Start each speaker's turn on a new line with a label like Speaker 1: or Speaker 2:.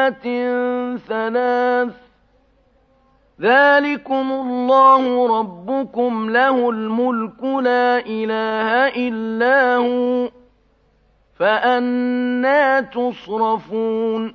Speaker 1: ظلمات ثلاث ذلكم الله ربكم له الملك لا إله إلا هو فأنا تصرفون